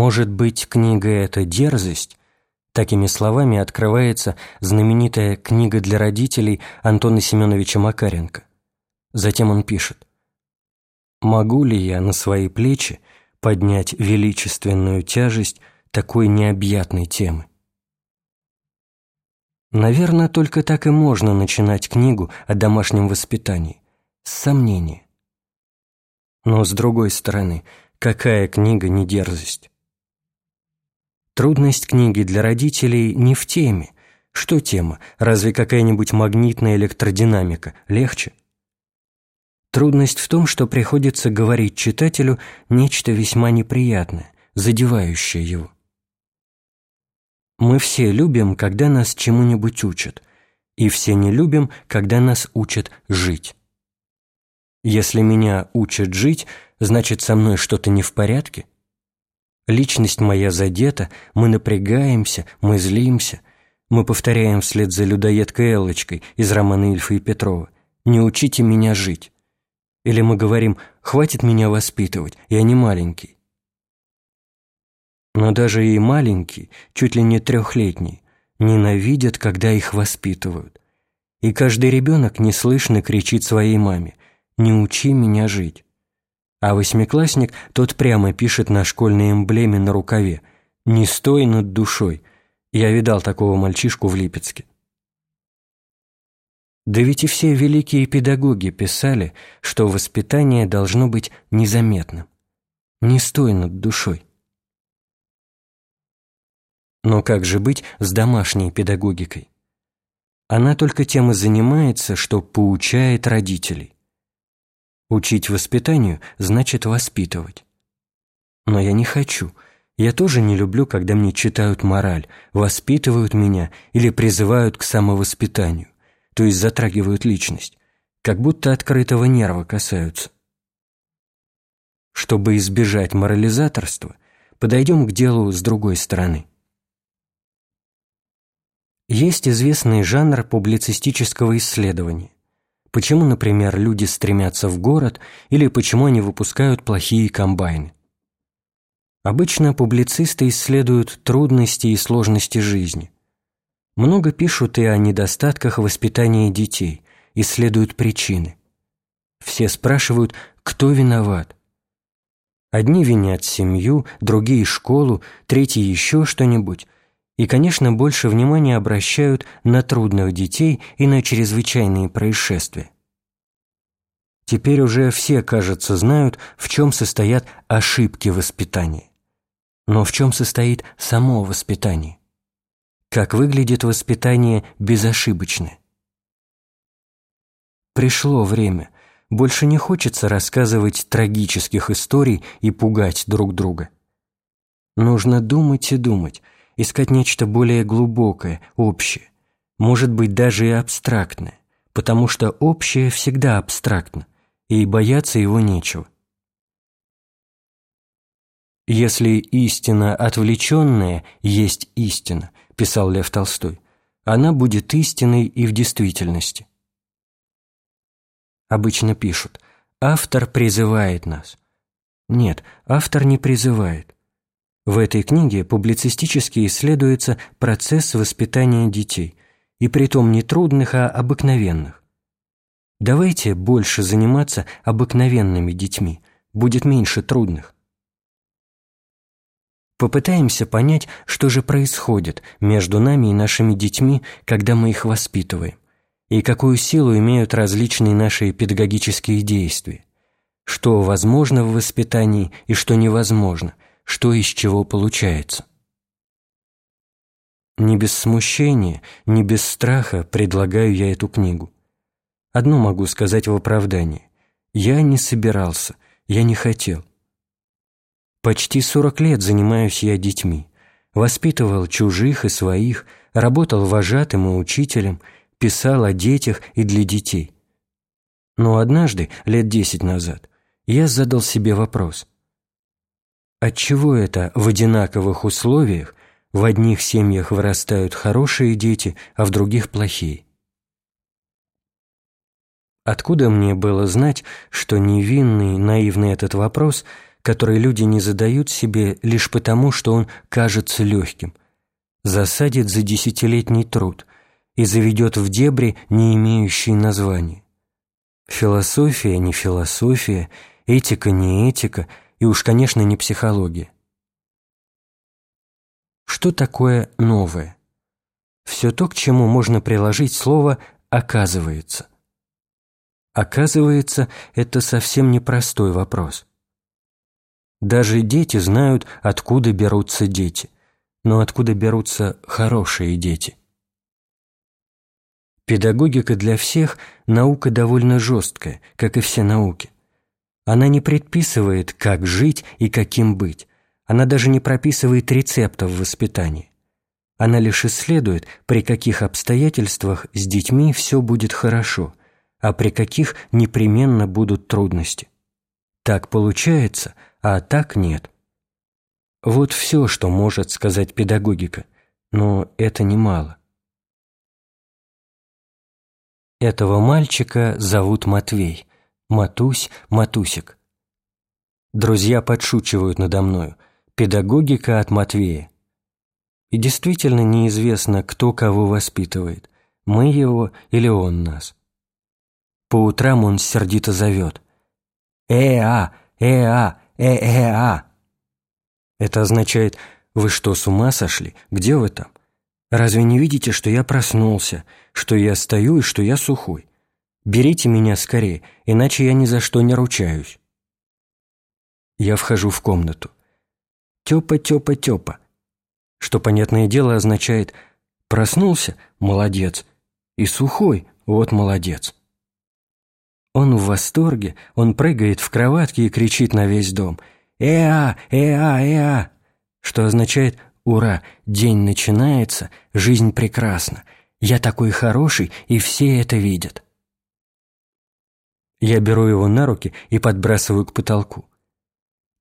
Может быть, книга эта дерзость? Такими словами открывается знаменитая книга для родителей Антона Семеновича Макаренко. Затем он пишет «Могу ли я на свои плечи поднять величественную тяжесть такой необъятной темы?» Наверное, только так и можно начинать книгу о домашнем воспитании. С сомнения. Но, с другой стороны, какая книга не дерзость? Трудность книги для родителей не в теме. Что тема? Разве какая-нибудь магнитная электродинамика? Легче? Трудность в том, что приходится говорить читателю нечто весьма неприятное, задевающее его. Мы все любим, когда нас чему-нибудь учат, и все не любим, когда нас учат жить. Если меня учат жить, значит, со мной что-то не в порядке? Личность моя задета, мы напрягаемся, мы злимся, мы повторяем вслед за людоедкой Эллочкой из романа Ильфа и Петрова «Не учите меня жить». Или мы говорим «Хватит меня воспитывать, я не маленький». Но даже и маленькие, чуть ли не трехлетние, ненавидят, когда их воспитывают. И каждый ребенок неслышно кричит своей маме «Не учи меня жить». А восьмиклассник тот прямо пишет на школьной эмблеме на рукаве «Не стой над душой». Я видал такого мальчишку в Липецке. Да ведь и все великие педагоги писали, что воспитание должно быть незаметным. Не стой над душой. Но как же быть с домашней педагогикой? Она только тем и занимается, что поучает родителей. Учить воспитанию значит воспитывать. Но я не хочу. Я тоже не люблю, когда мне читают мораль, воспитывают меня или призывают к самовоспитанию, то есть затрагивают личность, как будто открытого нерва касаются. Чтобы избежать морализаторства, подойдем к делу с другой стороны. Есть известный жанр публицистического исследования. Почему, например, люди стремятся в город или почему они выпускают плохие комбайны. Обычно публицисты исследуют трудности и сложности жизни. Много пишут и о недостатках воспитания детей, исследуют причины. Все спрашивают, кто виноват. Одни винят семью, другие – школу, третьи – еще что-нибудь – и, конечно, больше внимания обращают на трудных детей и на чрезвычайные происшествия. Теперь уже все, кажется, знают, в чем состоят ошибки воспитания. Но в чем состоит само воспитание? Как выглядит воспитание безошибочное? Пришло время. Больше не хочется рассказывать трагических историй и пугать друг друга. Нужно думать и думать, искать нечто более глубокое, общее, может быть даже и абстрактное, потому что общее всегда абстрактно, и бояться его нечего. «Если истина отвлеченная есть истина», – писал Лев Толстой, – «она будет истиной и в действительности». Обычно пишут «автор призывает нас». Нет, автор не призывает. В этой книге публицистически исследуется процесс воспитания детей, и притом не трудных, а обыкновенных. Давайте больше заниматься обыкновенными детьми, будет меньше трудных. Попытаемся понять, что же происходит между нами и нашими детьми, когда мы их воспитываем, и какую силу имеют различные наши педагогические действия, что возможно в воспитании и что невозможно – что из чего получается. Не без смущения, не без страха предлагаю я эту книгу. Одно могу сказать в оправдании. Я не собирался, я не хотел. Почти сорок лет занимаюсь я детьми. Воспитывал чужих и своих, работал вожатым и учителем, писал о детях и для детей. Но однажды, лет десять назад, я задал себе вопрос. Отчего это в одинаковых условиях в одних семьях вырастают хорошие дети, а в других плохие? Откуда мне было знать, что невинный, наивный этот вопрос который люди не задают себе лишь потому, что он кажется легким, засадит за десятилетний труд и заведет в дебри, не имеющие названия. Философия не философия, этика не этика и уж, конечно, не психология. Что такое новое? Все то, к чему можно приложить слово «оказывается». Оказывается, это совсем непростой вопрос. Даже дети знают, откуда берутся дети. Но откуда берутся хорошие дети? Педагогика для всех – наука довольно жесткая, как и все науки. Она не предписывает, как жить и каким быть. Она даже не прописывает рецептов воспитания. Она лишь исследует, при каких обстоятельствах с детьми все будет хорошо, а при каких непременно будут трудности. Так получается, а так нет. Вот все, что может сказать педагогика, но это немало. Этого мальчика зовут Матвей. Матусь, Матусик. Друзья подшучивают надо мною. Педагогика от Матвея. И действительно неизвестно, кто кого воспитывает. Мы его или он нас. По утрам он сердито зовет. «Э-а! Э-а! Э-э-а!» Это означает «Вы что, с ума сошли? Где вы там? Разве не видите, что я проснулся, что я стою и что я сухой? Берите меня скорее, иначе я ни за что не ручаюсь». Я вхожу в комнату. «Тёпа, Тёпа, Тёпа», что, понятное дело, означает «проснулся? Молодец!» и «сухой? Вот молодец!» Он в восторге, он прыгает в кроватке и кричит на весь дом «Эа! Эа! Эа!», что означает «Ура! День начинается, жизнь прекрасна, я такой хороший, и все это видят». Я беру его на руки и подбрасываю к потолку.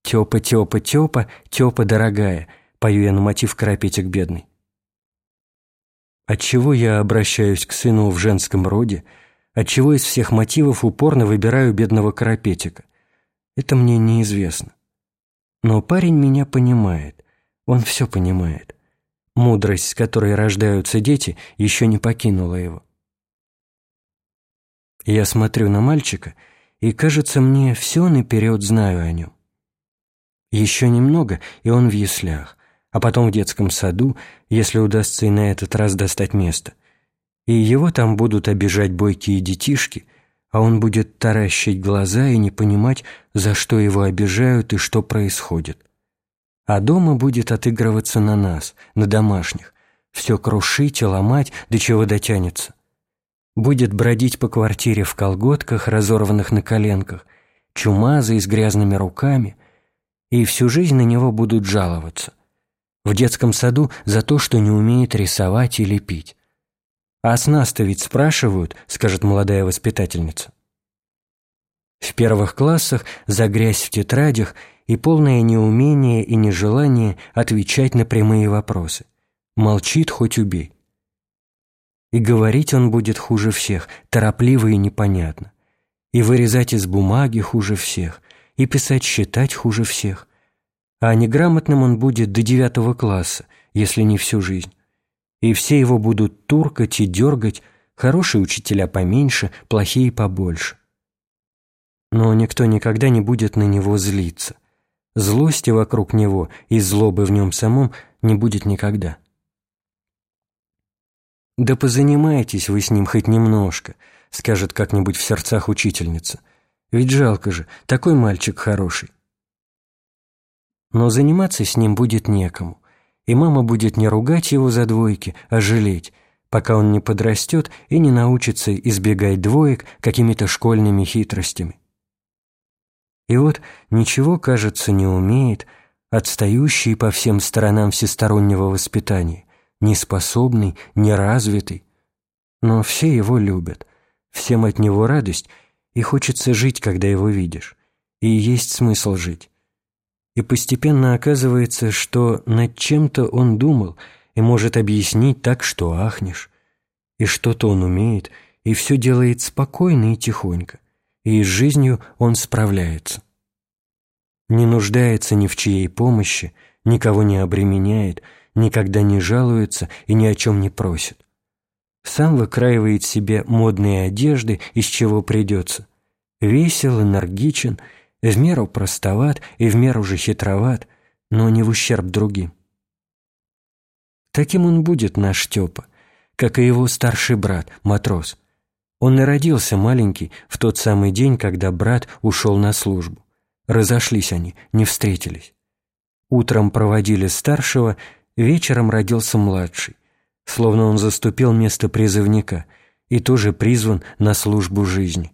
«Тёпа, Тёпа, Тёпа, Тёпа, дорогая», пою я на мотив «Карапетик бедный». Отчего я обращаюсь к сыну в женском роде – отчего из всех мотивов упорно выбираю бедного карапетика. Это мне неизвестно. Но парень меня понимает, он все понимает. Мудрость, с которой рождаются дети, еще не покинула его. Я смотрю на мальчика, и, кажется мне, все наперед знаю о нем. Еще немного, и он в яслях, а потом в детском саду, если удастся и на этот раз достать место и его там будут обижать бойкие детишки, а он будет таращить глаза и не понимать, за что его обижают и что происходит. А дома будет отыгрываться на нас, на домашних, все крушить и ломать, до чего дотянется. Будет бродить по квартире в колготках, разорванных на коленках, чумазый с грязными руками, и всю жизнь на него будут жаловаться. В детском саду за то, что не умеет рисовать и лепить. «А с нас-то ведь спрашивают», — скажет молодая воспитательница. В первых классах за грязь в тетрадях и полное неумение и нежелание отвечать на прямые вопросы. Молчит, хоть убей. И говорить он будет хуже всех, торопливо и непонятно. И вырезать из бумаги хуже всех, и писать считать хуже всех. А неграмотным он будет до девятого класса, если не всю жизнь и все его будут туркать и дергать, хорошие учителя поменьше, плохие побольше. Но никто никогда не будет на него злиться. Злости вокруг него и злобы в нем самом не будет никогда. «Да позанимайтесь вы с ним хоть немножко», — скажет как-нибудь в сердцах учительница. «Ведь жалко же, такой мальчик хороший». Но заниматься с ним будет некому и мама будет не ругать его за двойки, а жалеть, пока он не подрастет и не научится избегать двоек какими-то школьными хитростями. И вот ничего, кажется, не умеет, отстающий по всем сторонам всестороннего воспитания, неспособный, неразвитый. Но все его любят, всем от него радость, и хочется жить, когда его видишь. И есть смысл жить и постепенно оказывается, что над чем-то он думал и может объяснить так, что ахнешь. И что-то он умеет, и все делает спокойно и тихонько, и с жизнью он справляется. не нуждается ни в чьей помощи, никого не обременяет, никогда не жалуется и ни о чем не просит. Сам выкраивает себе модные одежды, из чего придется. Весел, энергичен, в меру простоват и в меру же хитроват, но не в ущерб другим. Таким он будет наш Степа, как и его старший брат, матрос. Он и родился маленький в тот самый день, когда брат ушел на службу. Разошлись они, не встретились. Утром проводили старшего, вечером родился младший, словно он заступил место призывника и тоже призван на службу жизни.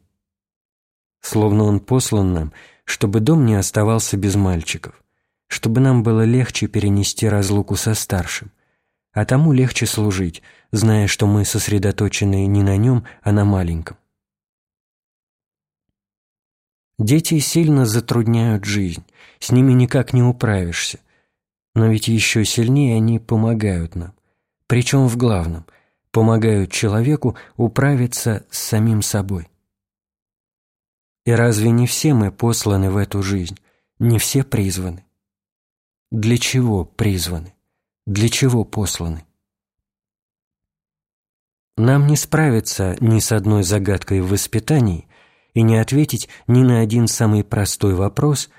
Словно он послан нам, чтобы дом не оставался без мальчиков, чтобы нам было легче перенести разлуку со старшим, а тому легче служить, зная, что мы сосредоточены не на нем, а на маленьком. Дети сильно затрудняют жизнь, с ними никак не управишься. Но ведь еще сильнее они помогают нам. Причем в главном – помогают человеку управиться с самим собой. И разве не все мы посланы в эту жизнь, не все призваны? Для чего призваны? Для чего посланы? Нам не справиться ни с одной загадкой в воспитании, и не ответить ни на один самый простой вопрос,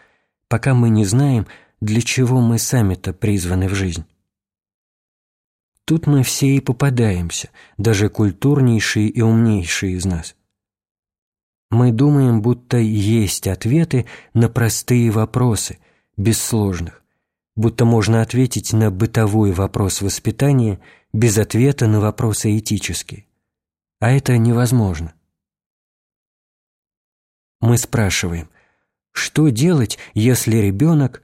пока мы не знаем, для чего мы сами-то призваны в жизнь. Тут мы все и попадаемся, даже культурнейшие и умнейшие из нас. Мы думаем, будто есть ответы на простые вопросы, без сложных, будто можно ответить на бытовой вопрос воспитания без ответа на вопросы этические. А это невозможно мы спрашиваем, что делать, если ребенок...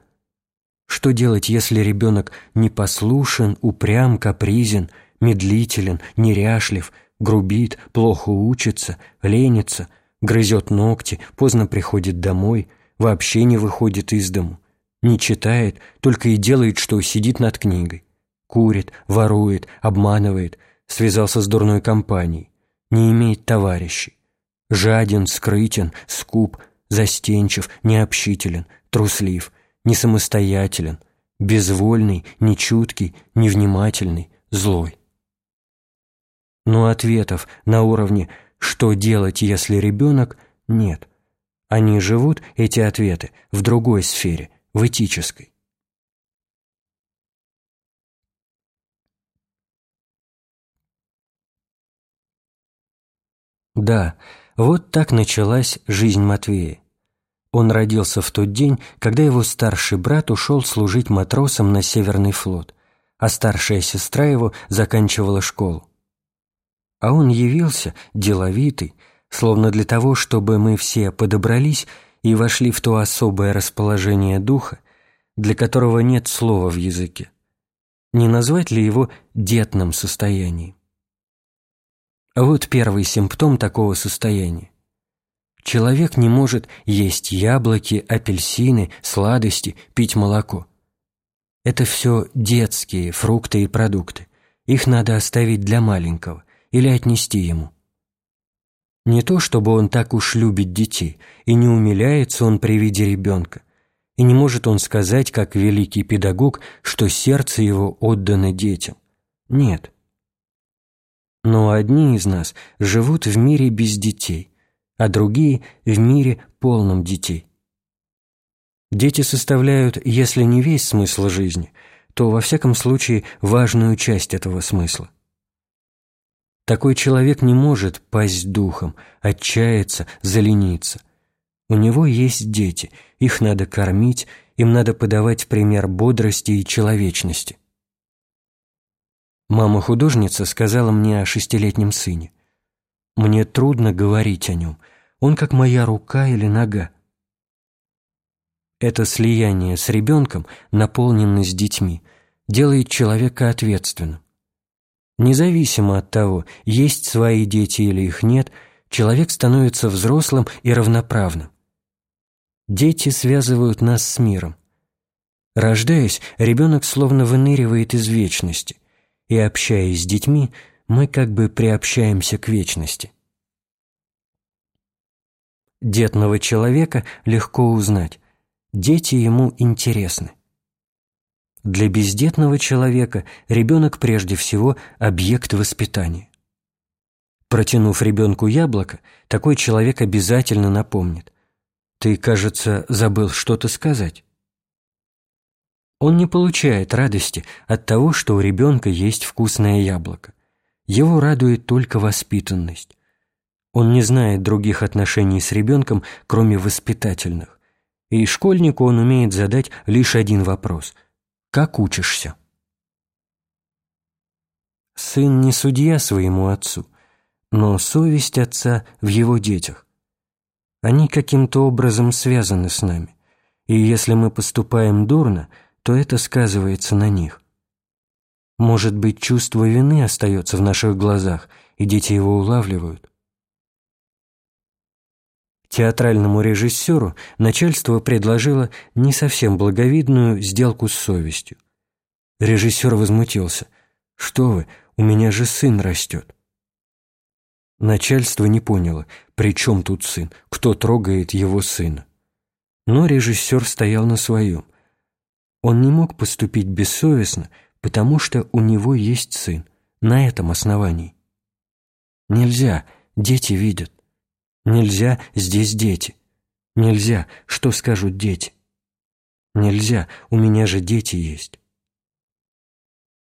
Что делать, если ребенок непослушен, упрям, капризен, медлителен, неряшлив, грубит, плохо учится, ленится, грызет ногти, поздно приходит домой, вообще не выходит из дому, не читает, только и делает, что сидит над книгой, курит, ворует, обманывает, связался с дурной компанией, не имеет товарищей жаден, скрытен, скуп, застенчив, необщителен, труслив, несамостоятелен, безвольный, нечуткий, невнимательный, злой. Но ответов на уровне «что делать, если ребенок» нет. Они живут, эти ответы, в другой сфере, в этической. Да, вот так началась жизнь Матвея. Он родился в тот день, когда его старший брат ушел служить матросом на Северный флот, а старшая сестра его заканчивала школу. А он явился, деловитый, словно для того, чтобы мы все подобрались и вошли в то особое расположение духа, для которого нет слова в языке. Не назвать ли его детным состоянием? А вот первый симптом такого состояния. Человек не может есть яблоки, апельсины, сладости, пить молоко. Это все детские фрукты и продукты. Их надо оставить для маленького или отнести ему. Не то, чтобы он так уж любит детей, и не умиляется он при виде ребенка, и не может он сказать, как великий педагог, что сердце его отдано детям. Нет, но одни из нас живут в мире без детей, а другие – в мире полном детей. Дети составляют, если не весь смысл жизни, то, во всяком случае, важную часть этого смысла. Такой человек не может пасть духом, отчаяться, залениться. У него есть дети, их надо кормить, им надо подавать пример бодрости и человечности. Мама-художница сказала мне о шестилетнем сыне. «Мне трудно говорить о нем. Он как моя рука или нога». Это слияние с ребенком, наполненность детьми, делает человека ответственным. Независимо от того, есть свои дети или их нет, человек становится взрослым и равноправным. Дети связывают нас с миром. Рождаясь, ребенок словно выныривает из вечности и общаясь с детьми, мы как бы приобщаемся к вечности. Детного человека легко узнать. Дети ему интересны. Для бездетного человека ребенок прежде всего объект воспитания. Протянув ребенку яблоко, такой человек обязательно напомнит. «Ты, кажется, забыл что-то сказать». Он не получает радости от того, что у ребенка есть вкусное яблоко. Его радует только воспитанность. Он не знает других отношений с ребенком, кроме воспитательных. И школьнику он умеет задать лишь один вопрос – как учишься? Сын не судья своему отцу, но совесть отца в его детях. Они каким-то образом связаны с нами, и если мы поступаем дурно, то это сказывается на них. Может быть, чувство вины остается в наших глазах, и дети его улавливают. Театральному режиссеру начальство предложило не совсем благовидную сделку с совестью. Режиссер возмутился. «Что вы, у меня же сын растет». Начальство не поняло, при чем тут сын, кто трогает его сына. Но режиссер стоял на своем. Он не мог поступить бессовестно, потому что у него есть сын, на этом основании. Нельзя, дети видят. Нельзя, здесь дети. Нельзя, что скажут дети? Нельзя, у меня же дети есть.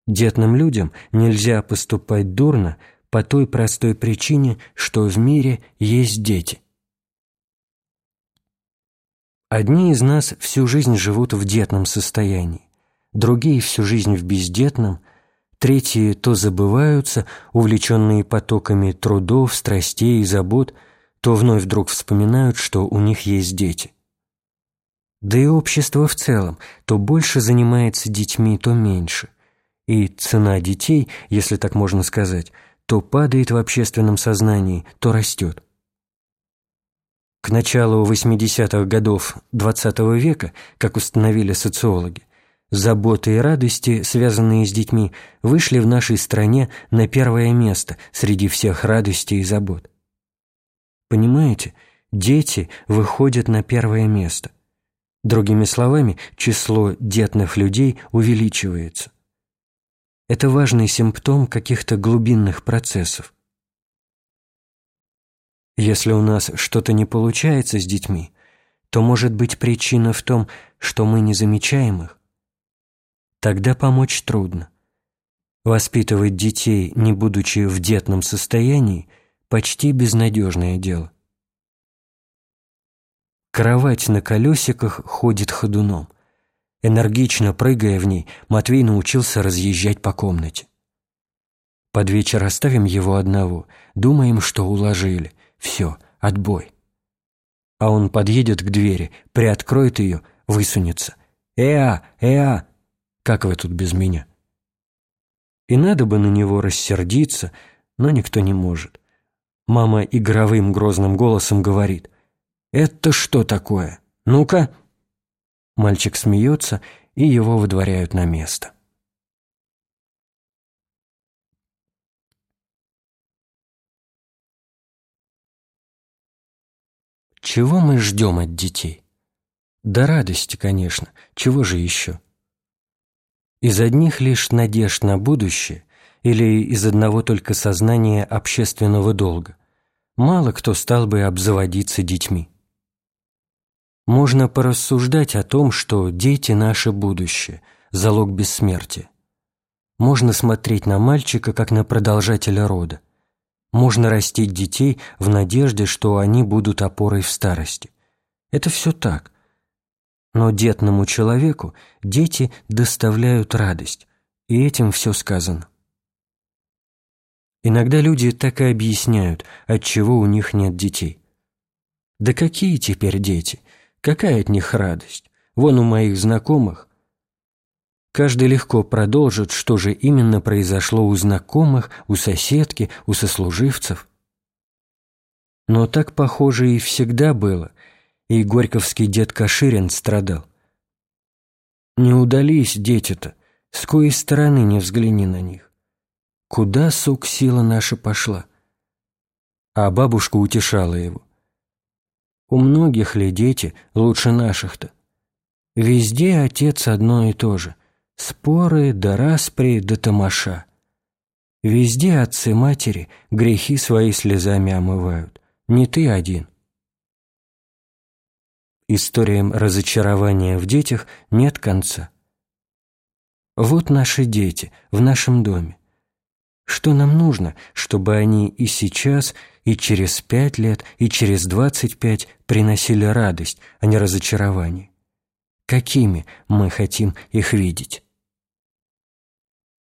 Детным людям нельзя поступать дурно по той простой причине, что в мире есть дети. Одни из нас всю жизнь живут в детном состоянии, другие всю жизнь в бездетном, третьи то забываются, увлеченные потоками трудов, страстей и забот – то вновь вдруг вспоминают, что у них есть дети. Да и общество в целом то больше занимается детьми, то меньше. И цена детей, если так можно сказать, то падает в общественном сознании, то растет. К началу 80-х годов XX -го века, как установили социологи, заботы и радости, связанные с детьми, вышли в нашей стране на первое место среди всех радостей и забот. Понимаете, дети выходят на первое место. Другими словами, число детных людей увеличивается. Это важный симптом каких-то глубинных процессов. Если у нас что-то не получается с детьми, то может быть причина в том, что мы не замечаем их. Тогда помочь трудно. Воспитывать детей, не будучи в детном состоянии – почти безнадежное дело. Кровать на колесиках ходит ходуном. Энергично прыгая в ней, Матвей научился разъезжать по комнате. Под вечер оставим его одного, думаем, что уложили. Все, отбой. А он подъедет к двери, приоткроет ее, высунется. «Эа! Эа!» Как вы тут без меня? И надо бы на него рассердиться, но никто не может. Мама игровым грозным голосом говорит «Это что такое? Ну-ка!» Мальчик смеется, и его выдворяют на место. Чего мы ждем от детей? Да радости, конечно, чего же еще? Из одних лишь надежд на будущее или из одного только сознания общественного долга мало кто стал бы обзаводиться детьми. Можно порассуждать о том, что дети – наше будущее, залог бессмертия. Можно смотреть на мальчика, как на продолжателя рода. Можно растить детей в надежде, что они будут опорой в старости. Это все так. Но детному человеку дети доставляют радость, и этим все сказано. Иногда люди так и объясняют, отчего у них нет детей. Да какие теперь дети? Какая от них радость? Вон у моих знакомых. Каждый легко продолжит, что же именно произошло у знакомых, у соседки, у сослуживцев. Но так, похоже, и всегда было, и горьковский дед Каширин страдал. Не удались дети-то, с коей стороны не взгляни на них. Куда, сук, сила наша пошла? А бабушка утешала его. У многих ли дети лучше наших-то? Везде отец одно и то же. Споры да распри да тамаша. Везде отцы-матери грехи свои слезами омывают. Не ты один. Историям разочарования в детях нет конца. Вот наши дети в нашем доме. Что нам нужно, чтобы они и сейчас, и через пять лет, и через двадцать пять приносили радость, а не разочарование? Какими мы хотим их видеть?